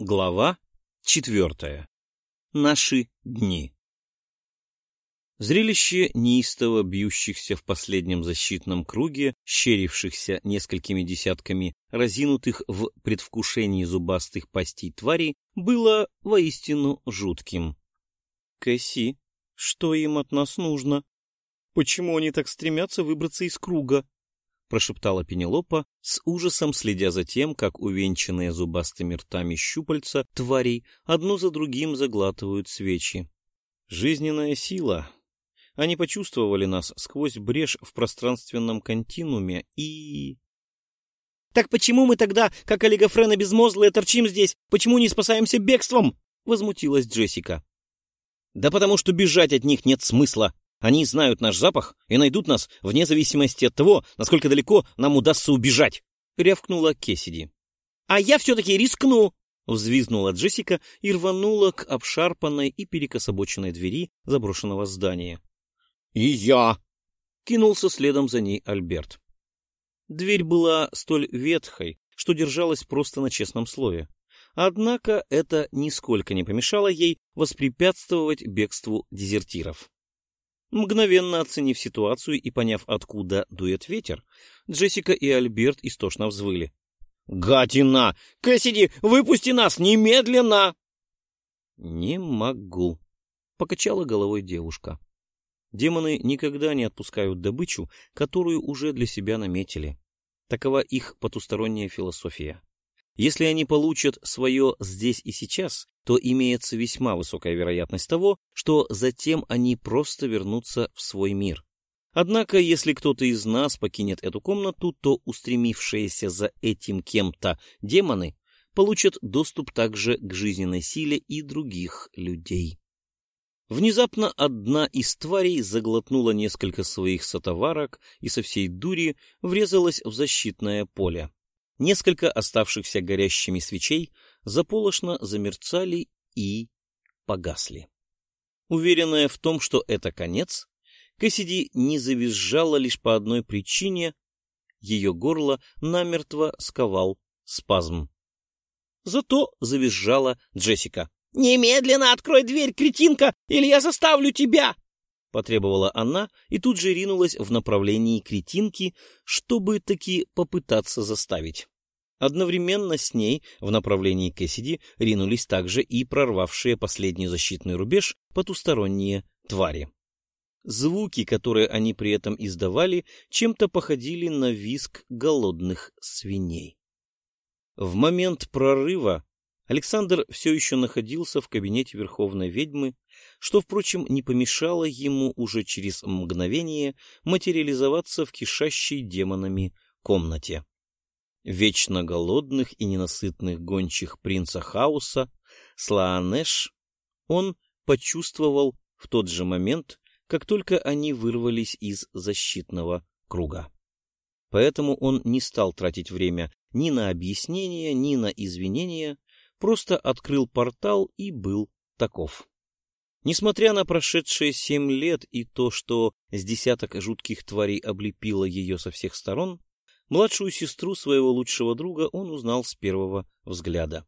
Глава четвертая. Наши дни. Зрелище неистово бьющихся в последнем защитном круге, щерившихся несколькими десятками разинутых в предвкушении зубастых пастей тварей, было воистину жутким. «Кэсси, что им от нас нужно? Почему они так стремятся выбраться из круга?» — прошептала Пенелопа, с ужасом следя за тем, как увенчанные зубастыми ртами щупальца тварей одно за другим заглатывают свечи. Жизненная сила. Они почувствовали нас сквозь брешь в пространственном континууме и... — Так почему мы тогда, как олигофрены безмозглые, торчим здесь? Почему не спасаемся бегством? — возмутилась Джессика. — Да потому что бежать от них нет смысла, они знают наш запах и найдут нас вне зависимости от того, насколько далеко нам удастся убежать, — рявкнула Кесиди. — А я все-таки рискну! — взвизгнула Джессика и рванула к обшарпанной и перекособоченной двери заброшенного здания. — И я! — кинулся следом за ней Альберт. Дверь была столь ветхой, что держалась просто на честном слове. Однако это нисколько не помешало ей воспрепятствовать бегству дезертиров. Мгновенно оценив ситуацию и поняв, откуда дует ветер, Джессика и Альберт истошно взвыли. «Гатина! Кэссиди, выпусти нас немедленно!» «Не могу», — покачала головой девушка. Демоны никогда не отпускают добычу, которую уже для себя наметили. Такова их потусторонняя философия. Если они получат свое здесь и сейчас, то имеется весьма высокая вероятность того, что затем они просто вернутся в свой мир. Однако, если кто-то из нас покинет эту комнату, то устремившиеся за этим кем-то демоны получат доступ также к жизненной силе и других людей. Внезапно одна из тварей заглотнула несколько своих сотоварок и со всей дури врезалась в защитное поле. Несколько оставшихся горящими свечей заполошно замерцали и погасли. Уверенная в том, что это конец, Кэссиди не завизжала лишь по одной причине — ее горло намертво сковал спазм. Зато завизжала Джессика. «Немедленно открой дверь, кретинка, или я заставлю тебя!» — потребовала она и тут же ринулась в направлении кретинки, чтобы таки попытаться заставить. Одновременно с ней в направлении Кэссиди ринулись также и прорвавшие последний защитный рубеж потусторонние твари. Звуки, которые они при этом издавали, чем-то походили на визг голодных свиней. В момент прорыва Александр все еще находился в кабинете Верховной Ведьмы, что, впрочем, не помешало ему уже через мгновение материализоваться в кишащей демонами комнате. Вечно голодных и ненасытных гончих принца Хаоса, Слаанеш, он почувствовал в тот же момент, как только они вырвались из защитного круга. Поэтому он не стал тратить время ни на объяснения, ни на извинения, просто открыл портал и был таков. Несмотря на прошедшие семь лет и то, что с десяток жутких тварей облепило ее со всех сторон, младшую сестру своего лучшего друга он узнал с первого взгляда.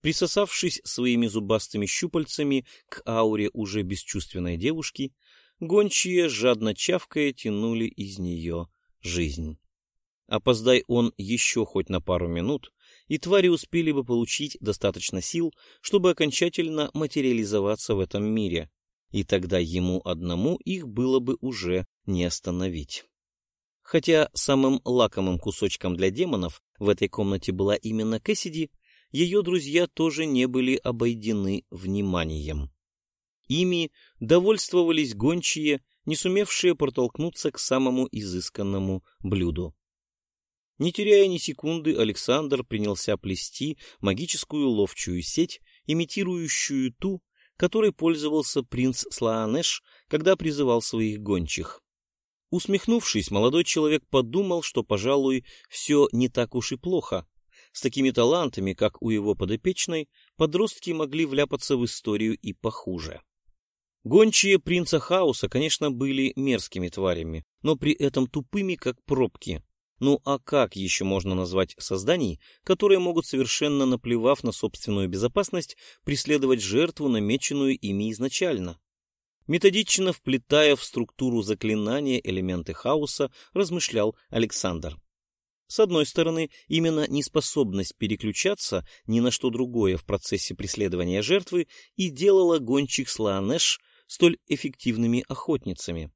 Присосавшись своими зубастыми щупальцами к ауре уже бесчувственной девушки, гончие, жадно чавкая, тянули из нее жизнь. Опоздай он еще хоть на пару минут, и твари успели бы получить достаточно сил, чтобы окончательно материализоваться в этом мире, и тогда ему одному их было бы уже не остановить. Хотя самым лакомым кусочком для демонов в этой комнате была именно Кэссиди, ее друзья тоже не были обойдены вниманием. Ими довольствовались гончие, не сумевшие протолкнуться к самому изысканному блюду. Не теряя ни секунды, Александр принялся плести магическую ловчую сеть, имитирующую ту, которой пользовался принц Слаанеш, когда призывал своих гончих. Усмехнувшись, молодой человек подумал, что, пожалуй, все не так уж и плохо. С такими талантами, как у его подопечной, подростки могли вляпаться в историю и похуже. Гончие принца Хаоса, конечно, были мерзкими тварями, но при этом тупыми, как пробки. Ну а как еще можно назвать созданий, которые могут, совершенно наплевав на собственную безопасность, преследовать жертву, намеченную ими изначально? Методично вплетая в структуру заклинания элементы хаоса, размышлял Александр. С одной стороны, именно неспособность переключаться ни на что другое в процессе преследования жертвы и делала гончих Слаанеш столь эффективными охотницами.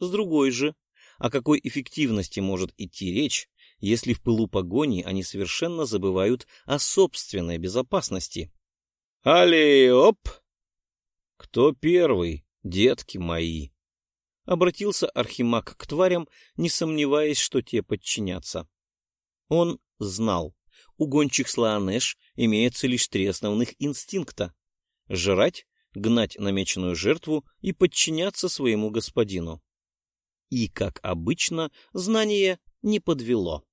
С другой же, о какой эффективности может идти речь, если в пылу погони они совершенно забывают о собственной безопасности? «Али-оп!» «Кто первый, детки мои?» Обратился Архимаг к тварям, не сомневаясь, что те подчинятся. Он знал, у гончих Слаанеш имеется лишь три основных инстинкта — жрать, гнать намеченную жертву и подчиняться своему господину. И, как обычно, знание не подвело.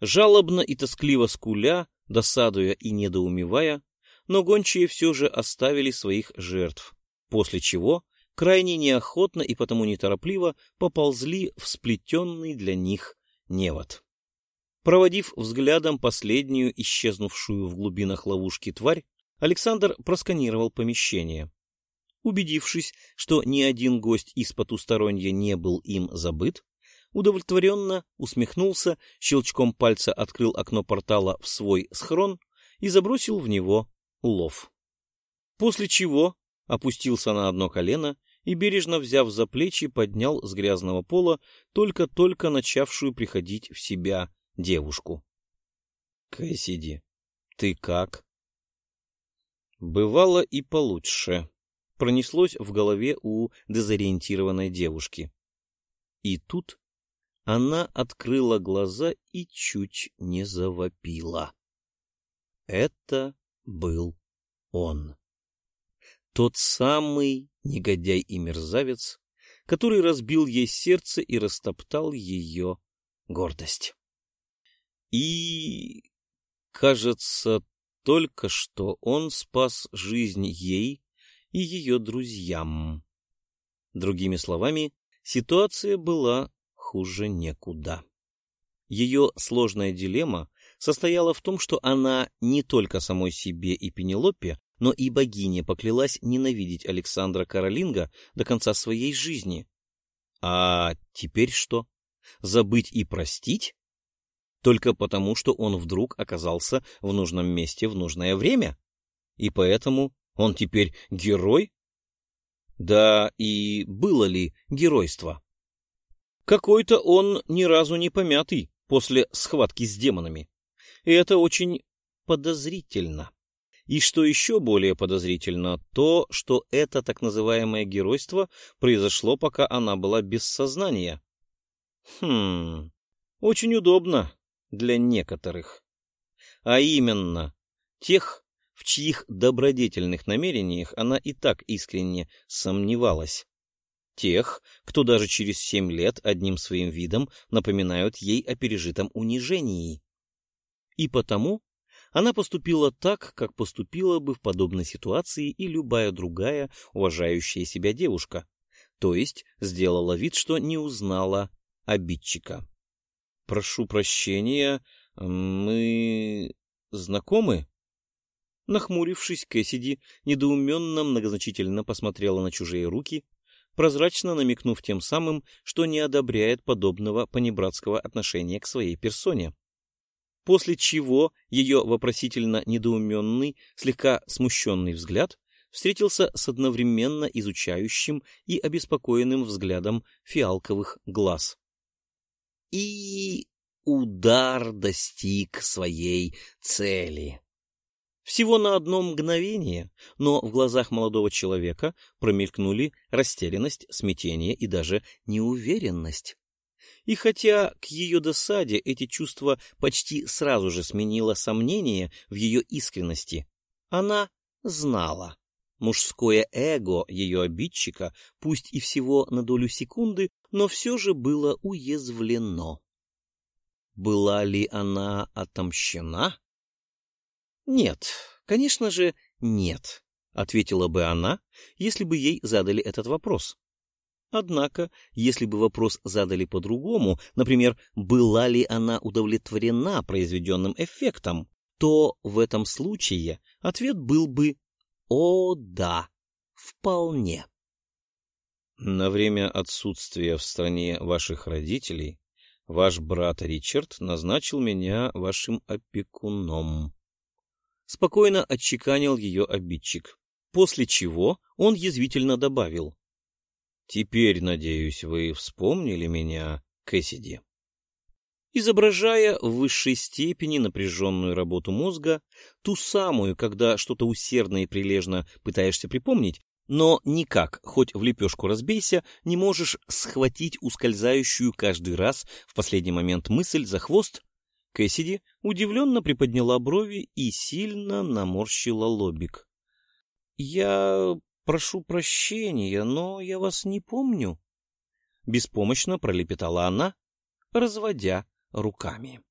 Жалобно и тоскливо скуля, досадуя и недоумевая, но гончие все же оставили своих жертв, после чего крайне неохотно и потому неторопливо поползли в сплетенный для них невод. Проводив взглядом последнюю исчезнувшую в глубинах ловушки тварь, Александр просканировал помещение. Убедившись, что ни один гость из потусторонья не был им забыт, удовлетворенно усмехнулся, щелчком пальца открыл окно портала в свой схрон и забросил в него улов. После чего опустился на одно колено и, бережно взяв за плечи, поднял с грязного пола только-только начавшую приходить в себя девушку. — Кэссиди, ты как? — Бывало и получше, пронеслось в голове у дезориентированной девушки. И тут она открыла глаза и чуть не завопила. Это был он. Тот самый негодяй и мерзавец, который разбил ей сердце и растоптал ее гордость. И, кажется, только что он спас жизнь ей и ее друзьям. Другими словами, ситуация была хуже некуда. Ее сложная дилемма состояла в том, что она не только самой себе и Пенелопе, но и богине поклялась ненавидеть Александра Каролинга до конца своей жизни. А теперь что? Забыть и простить? Только потому, что он вдруг оказался в нужном месте в нужное время? И поэтому он теперь герой? Да и было ли геройство? Какой-то он ни разу не помятый после схватки с демонами. И это очень подозрительно. И что еще более подозрительно, то, что это так называемое геройство произошло, пока она была без сознания. Хм, очень удобно для некоторых. А именно, тех, в чьих добродетельных намерениях она и так искренне сомневалась. Тех, кто даже через семь лет одним своим видом напоминают ей о пережитом унижении. И потому она поступила так, как поступила бы в подобной ситуации и любая другая уважающая себя девушка, то есть сделала вид, что не узнала обидчика. «Прошу прощения, мы знакомы?» Нахмурившись, Кэссиди недоуменно многозначительно посмотрела на чужие руки, прозрачно намекнув тем самым, что не одобряет подобного понебратского отношения к своей персоне. После чего ее вопросительно недоуменный, слегка смущенный взгляд встретился с одновременно изучающим и обеспокоенным взглядом фиалковых глаз. И удар достиг своей цели. Всего на одно мгновение, но в глазах молодого человека промелькнули растерянность, смятение и даже неуверенность. И хотя к ее досаде эти чувства почти сразу же сменило сомнение в ее искренности, она знала. Мужское эго ее обидчика, пусть и всего на долю секунды, но все же было уязвлено. Была ли она отомщена? «Нет, конечно же, нет», — ответила бы она, если бы ей задали этот вопрос. Однако, если бы вопрос задали по-другому, например, была ли она удовлетворена произведенным эффектом, то в этом случае ответ был бы «О, да, вполне». На время отсутствия в стране ваших родителей ваш брат Ричард назначил меня вашим опекуном. Спокойно отчеканил ее обидчик, после чего он язвительно добавил. Теперь, надеюсь, вы вспомнили меня, Кэссиди. Изображая в высшей степени напряженную работу мозга, ту самую, когда что-то усердно и прилежно пытаешься припомнить, но никак, хоть в лепешку разбейся, не можешь схватить ускользающую каждый раз в последний момент мысль за хвост, Кэссиди удивленно приподняла брови и сильно наморщила лобик. — Я прошу прощения, но я вас не помню. Беспомощно пролепетала она, разводя руками.